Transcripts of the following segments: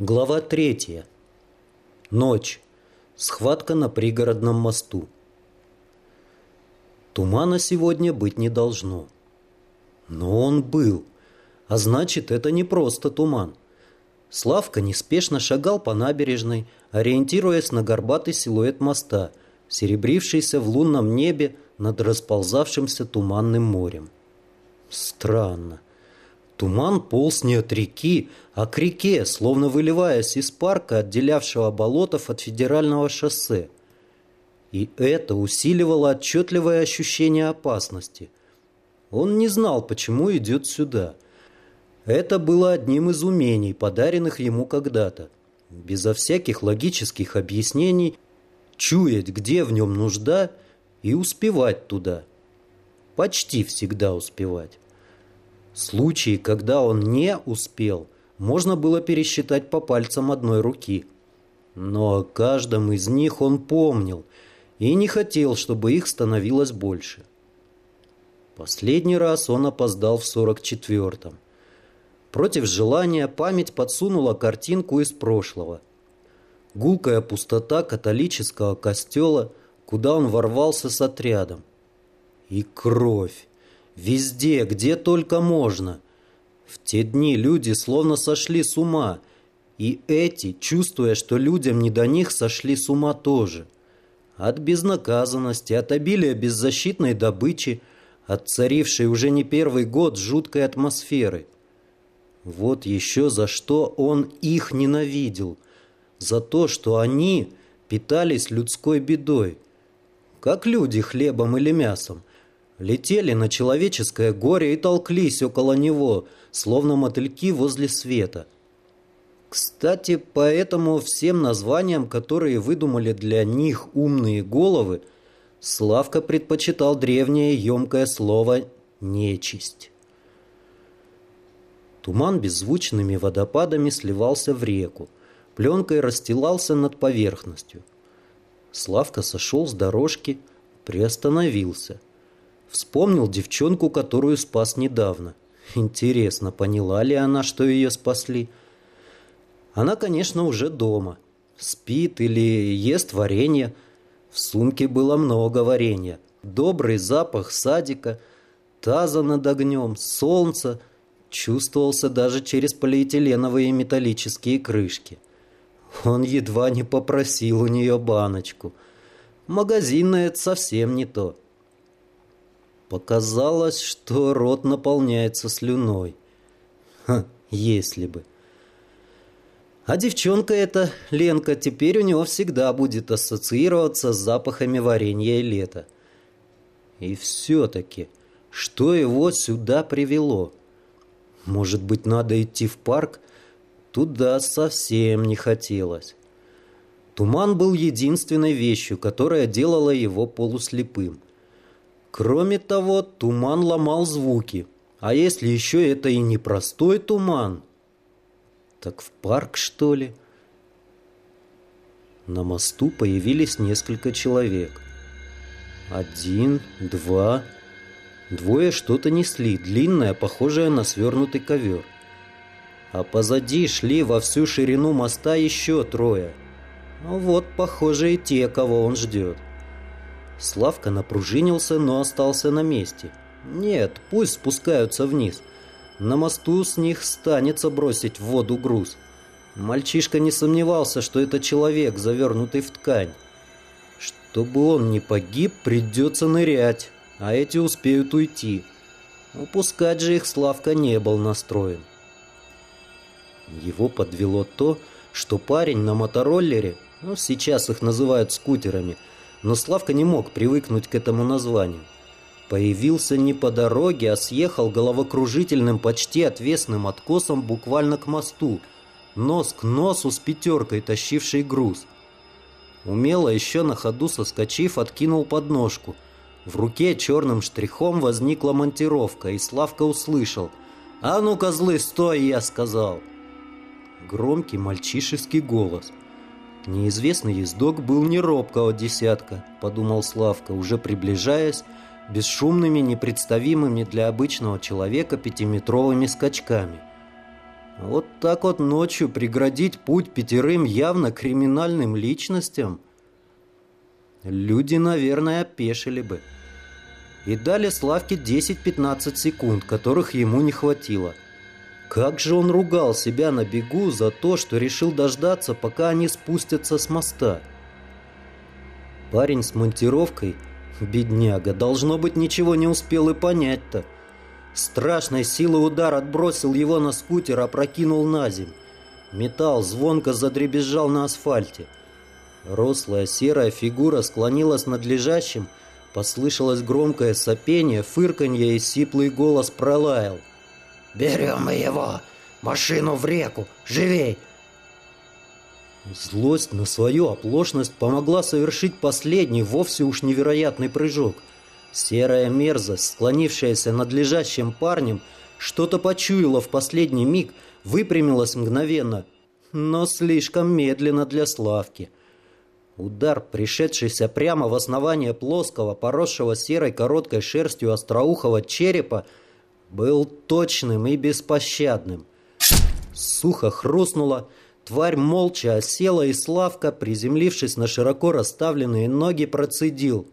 Глава третья. Ночь. Схватка на пригородном мосту. Тумана сегодня быть не должно. Но он был. А значит, это не просто туман. Славка неспешно шагал по набережной, ориентируясь на горбатый силуэт моста, серебрившийся в лунном небе над расползавшимся туманным морем. Странно. Туман полз не от реки, а к реке, словно выливаясь из парка, отделявшего болотов от федерального шоссе. И это усиливало отчетливое ощущение опасности. Он не знал, почему идет сюда. Это было одним из умений, подаренных ему когда-то. Безо всяких логических объяснений, чуять, где в нем нужда, и успевать туда. Почти всегда успевать. Случаи, когда он не успел, можно было пересчитать по пальцам одной руки. Но о каждом из них он помнил и не хотел, чтобы их становилось больше. Последний раз он опоздал в 44-м. Против желания память подсунула картинку из прошлого. Гулкая пустота католического костела, куда он ворвался с отрядом. И кровь. Везде, где только можно. В те дни люди словно сошли с ума. И эти, чувствуя, что людям не до них, сошли с ума тоже. От безнаказанности, от обилия беззащитной добычи, от царившей уже не первый год жуткой атмосферы. Вот еще за что он их ненавидел. За то, что они питались людской бедой. Как люди хлебом или мясом – летели на человеческое горе и толклись около него, словно мотыльки возле света. Кстати, поэтому всем названиям, которые выдумали для них умные головы, Славка предпочитал древнее емкое слово «нечисть». Туман беззвучными водопадами сливался в реку, пленкой расстилался над поверхностью. Славка сошел с дорожки, приостановился – Вспомнил девчонку, которую спас недавно. Интересно, поняла ли она, что ее спасли? Она, конечно, уже дома. Спит или ест варенье. В сумке было много варенья. Добрый запах садика, таза над огнем, солнца. Чувствовался даже через полиэтиленовые металлические крышки. Он едва не попросил у нее баночку. Магазинная это совсем не то. Показалось, что рот наполняется слюной. Ха, если бы. А девчонка эта, Ленка, теперь у него всегда будет ассоциироваться с запахами варенья и лета. И все-таки, что его сюда привело? Может быть, надо идти в парк? Туда совсем не хотелось. Туман был единственной вещью, которая делала его полуслепым. Кроме того, туман ломал звуки. А если еще это и не простой туман? Так в парк, что ли? На мосту появились несколько человек. Один, два... Двое что-то несли, длинное, похожее на свернутый ковер. А позади шли во всю ширину моста еще трое. Ну вот, похоже, и те, кого он ждет. Славка напружинился, но остался на месте. Нет, пусть спускаются вниз. На мосту с них станется бросить в воду груз. Мальчишка не сомневался, что это человек, завернутый в ткань. Чтобы он не погиб, придется нырять, а эти успеют уйти. Упускать же их Славка не был настроен. Его подвело то, что парень на мотороллере, ну сейчас их называют скутерами – но Славка не мог привыкнуть к этому названию. Появился не по дороге, а съехал головокружительным, почти отвесным откосом буквально к мосту, нос к носу с пятеркой, тащившей груз. Умело еще на ходу соскочив, откинул подножку. В руке черным штрихом возникла монтировка, и Славка услышал «А ну, козлы, стой!» я сказал. Громкий мальчишеский голос – Неизвестный ездок был не робкого десятка, подумал Славка, уже приближаясь бесшумными, непредставимыми для обычного человека пятиметровыми скачками. Вот так вот ночью преградить путь пятерым явно криминальным личностям? Люди, наверное, опешили бы. И дали Славке 10-15 секунд, которых ему не хватило. Как же он ругал себя на бегу за то, что решил дождаться, пока они спустятся с моста. Парень с монтировкой, бедняга, должно быть, ничего не успел и понять-то. Страшной силы удар отбросил его на скутер, опрокинул на земь. Металл звонко задребезжал на асфальте. Рослая серая фигура склонилась над лежащим, послышалось громкое сопение, фырканье и сиплый голос пролаял. «Берем его! Машину в реку! Живей!» Злость на свою оплошность помогла совершить последний, вовсе уж невероятный прыжок – Серая мерзость, склонившаяся над лежащим парнем, что-то почуяла в последний миг, выпрямилась мгновенно, но слишком медленно для Славки. Удар, пришедшийся прямо в основание плоского, поросшего серой короткой шерстью остроухого черепа, был точным и беспощадным. Сухо хрустнуло, тварь молча осела, и Славка, приземлившись на широко расставленные ноги, процедил.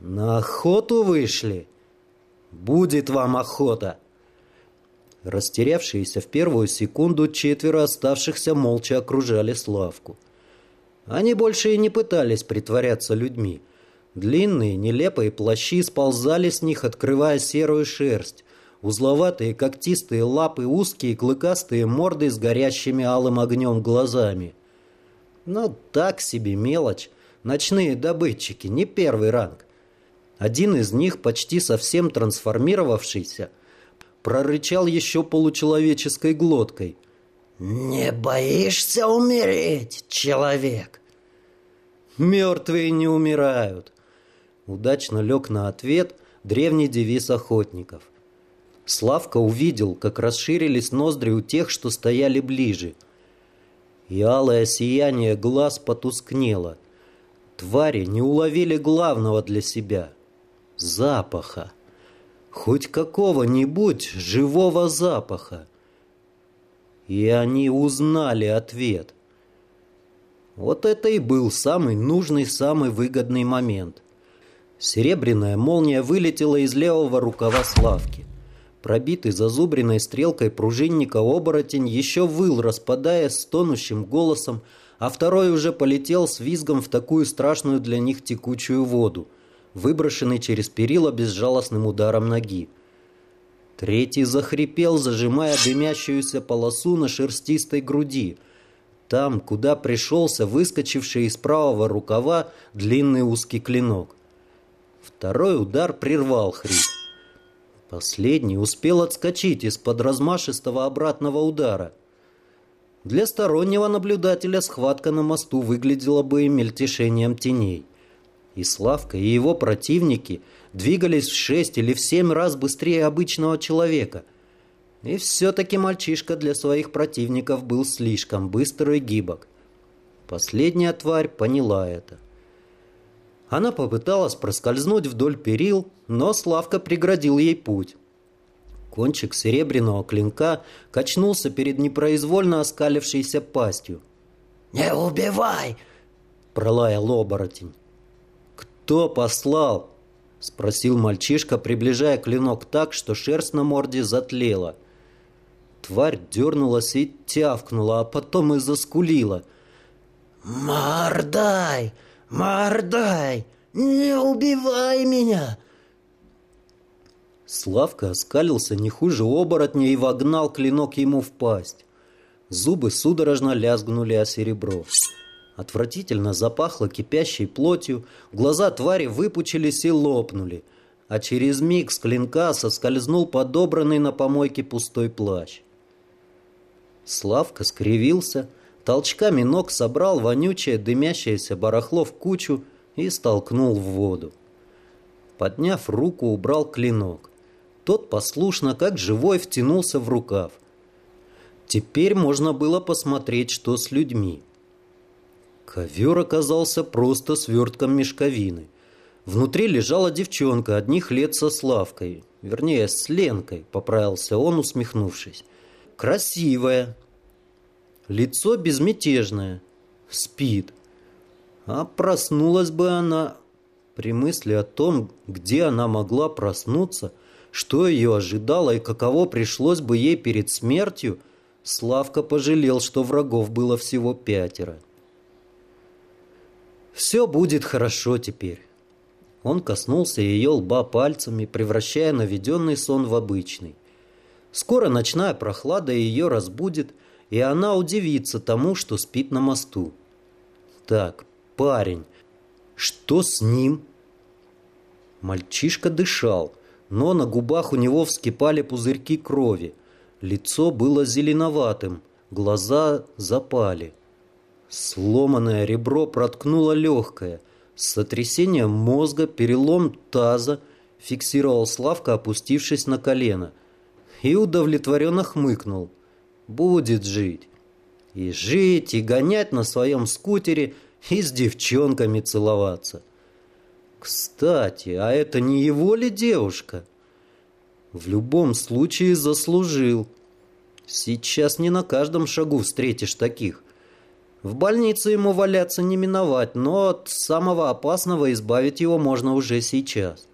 На охоту вышли? Будет вам охота. Растерявшиеся в первую секунду четверо оставшихся молча окружали Славку. Они больше и не пытались притворяться людьми. Длинные, нелепые плащи сползали с них, открывая серую шерсть. Узловатые когтистые лапы, узкие клыкастые морды с горящими алым огнем глазами. Но так себе мелочь. Ночные добытчики, не первый ранг. Один из них, почти совсем трансформировавшийся, прорычал еще получеловеческой глоткой. «Не боишься умереть, человек?» «Мертвые не умирают», — удачно лег на ответ древний девиз охотников. Славка увидел, как расширились ноздри у тех, что стояли ближе. И алое сияние глаз потускнело. Твари не уловили главного для себя — запаха. Хоть какого-нибудь живого запаха. И они узнали ответ. Вот это и был самый нужный, самый выгодный момент. Серебряная молния вылетела из левого рукава Славки. Пробитый зазубренной стрелкой пружинника оборотень еще выл, распадаясь стонущим голосом, а второй уже полетел с визгом в такую страшную для них текучую воду – выброшенный через перила безжалостным ударом ноги. Третий захрипел, зажимая дымящуюся полосу на шерстистой груди. Там, куда пришелся выскочивший из правого рукава длинный узкий клинок. Второй удар прервал хрип. Последний успел отскочить из-под размашистого обратного удара. Для стороннего наблюдателя схватка на мосту выглядела бы мельтешением теней. И Славка, и его противники двигались в шесть или в семь раз быстрее обычного человека. И все-таки мальчишка для своих противников был слишком быстр и гибок. Последняя тварь поняла это. Она попыталась проскользнуть вдоль перил, но Славка преградил ей путь. Кончик серебряного клинка качнулся перед непроизвольно оскалившейся пастью. «Не убивай!» – пролаял оборотень. «Кто послал?» — спросил мальчишка, приближая клинок так, что шерсть на морде затлела. Тварь дернулась и тявкнула, а потом и заскулила. «Мордай! Мордай! Не убивай меня!» Славка оскалился не хуже оборотня и вогнал клинок ему в пасть. Зубы судорожно лязгнули о серебро. Отвратительно запахло кипящей плотью, глаза твари выпучились и лопнули, а через миг с клинка соскользнул подобранный на помойке пустой плащ. Славка скривился, толчками ног собрал вонючее дымящееся барахло в кучу и столкнул в воду. Подняв руку, убрал клинок. Тот послушно, как живой, втянулся в рукав. Теперь можно было посмотреть, что с людьми. Ковер оказался просто свертком мешковины. Внутри лежала девчонка одних лет со Славкой. Вернее, с Ленкой, поправился он, усмехнувшись. красивая. Лицо безмятежное. Спит. А проснулась бы она... При мысли о том, где она могла проснуться, что ее ожидало и каково пришлось бы ей перед смертью, Славка пожалел, что врагов было всего пятеро. Все будет хорошо теперь. Он коснулся ее лба пальцами, превращая наведенный сон в обычный. Скоро ночная прохлада ее разбудит, и она удивится тому, что спит на мосту. Так, парень, что с ним? Мальчишка дышал, но на губах у него вскипали пузырьки крови. Лицо было зеленоватым, глаза запали. Сломанное ребро проткнуло легкое. Сотрясение мозга, перелом таза, фиксировал Славка, опустившись на колено. И удовлетворенно хмыкнул. Будет жить. И жить, и гонять на своем скутере, и с девчонками целоваться. Кстати, а это не его ли девушка? В любом случае заслужил. Сейчас не на каждом шагу встретишь таких. В больнице ему валяться не миновать, но от самого опасного избавить его можно уже сейчас.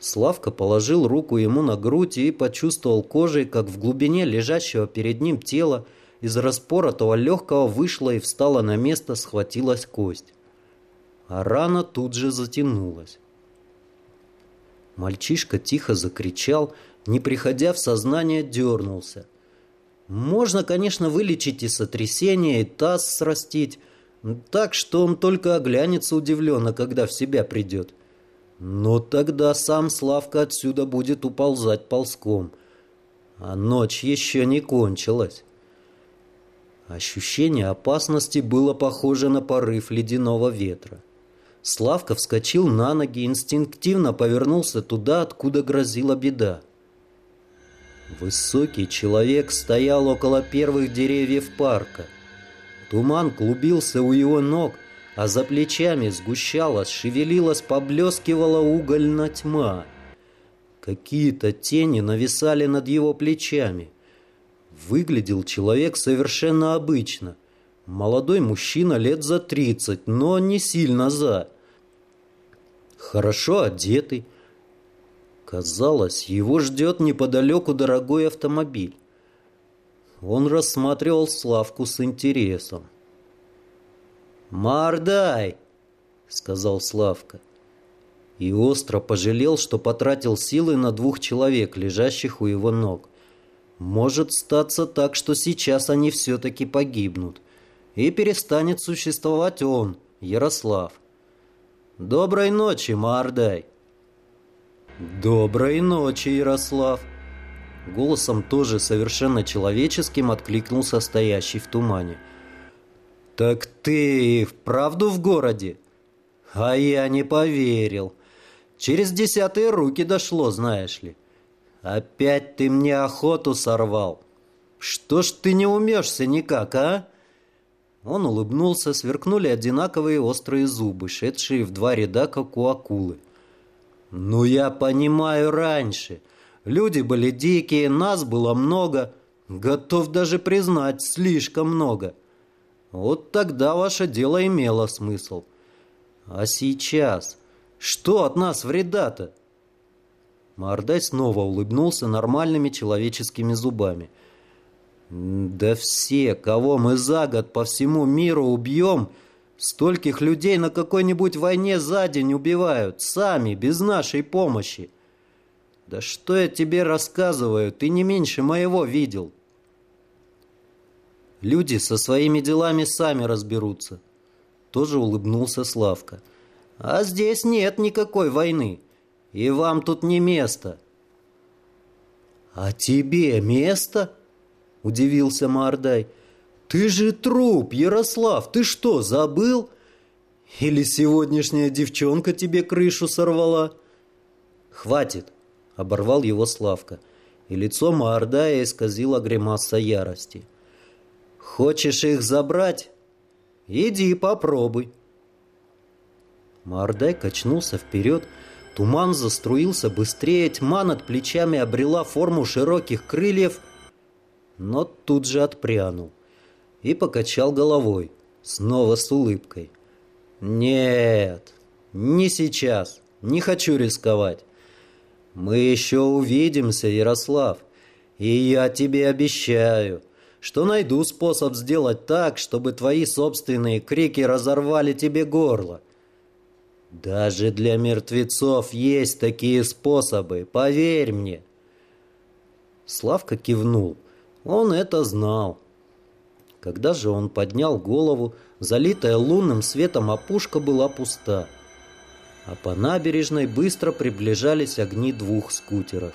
Славка положил руку ему на грудь и почувствовал кожей, как в глубине лежащего перед ним тела из распоротого легкого вышла и встала на место, схватилась кость. А рана тут же затянулась. Мальчишка тихо закричал, не приходя в сознание, дернулся – можно, конечно, вылечить и сотрясение, и таз срастить, так что он только оглянется удивленно, когда в себя придет. Но тогда сам Славка отсюда будет уползать ползком. А ночь еще не кончилась. Ощущение опасности было похоже на порыв ледяного ветра. Славка вскочил на ноги, инстинктивно повернулся туда, откуда грозила беда. Высокий человек стоял около первых деревьев парка. Туман клубился у его ног, а за плечами сгущалась, шевелилась, поблескивала угольно тьма. Какие-то тени нависали над его плечами. Выглядел человек совершенно обычно. Молодой мужчина лет за тридцать, но не сильно за. Хорошо одетый, Казалось, его ждет неподалеку дорогой автомобиль. Он рассматривал Славку с интересом. «Мардай!» — сказал Славка. И остро пожалел, что потратил силы на двух человек, лежащих у его ног. Может статься так, что сейчас они все-таки погибнут. И перестанет существовать он, Ярослав. «Доброй ночи, Мардай!» «Доброй ночи, Ярослав!» Голосом тоже совершенно человеческим откликнулся стоящий в тумане. «Так ты вправду в городе?» «А я не поверил. Через десятые руки дошло, знаешь ли. Опять ты мне охоту сорвал. Что ж ты не умешься никак, а?» Он улыбнулся, сверкнули одинаковые острые зубы, шедшие в два ряда, как у акулы. «Ну, я понимаю раньше. Люди были дикие, нас было много. Готов даже признать, слишком много. Вот тогда ваше дело имело смысл. А сейчас? Что от нас вреда-то?» Мордай снова улыбнулся нормальными человеческими зубами. «Да все, кого мы за год по всему миру убьем...» Стольких людей на какой-нибудь войне за день убивают, сами, без нашей помощи. Да что я тебе рассказываю, ты не меньше моего видел. Люди со своими делами сами разберутся. Тоже улыбнулся Славка. А здесь нет никакой войны. И вам тут не место. А тебе место? Удивился Мардай. «Ты же труп, Ярослав! Ты что, забыл? Или сегодняшняя девчонка тебе крышу сорвала?» «Хватит!» — оборвал его Славка, и лицо Маордая исказило гримаса ярости. «Хочешь их забрать? Иди попробуй!» Маордай качнулся вперед, туман заструился быстрее, тьма над плечами обрела форму широких крыльев — но тут же отпрянул и покачал головой, снова с улыбкой. «Нет, не сейчас, не хочу рисковать. Мы еще увидимся, Ярослав, и я тебе обещаю, что найду способ сделать так, чтобы твои собственные крики разорвали тебе горло. Даже для мертвецов есть такие способы, поверь мне. Славка кивнул. Он это знал. Когда же он поднял голову, залитая лунным светом опушка была пуста. А по набережной быстро приближались огни двух скутеров.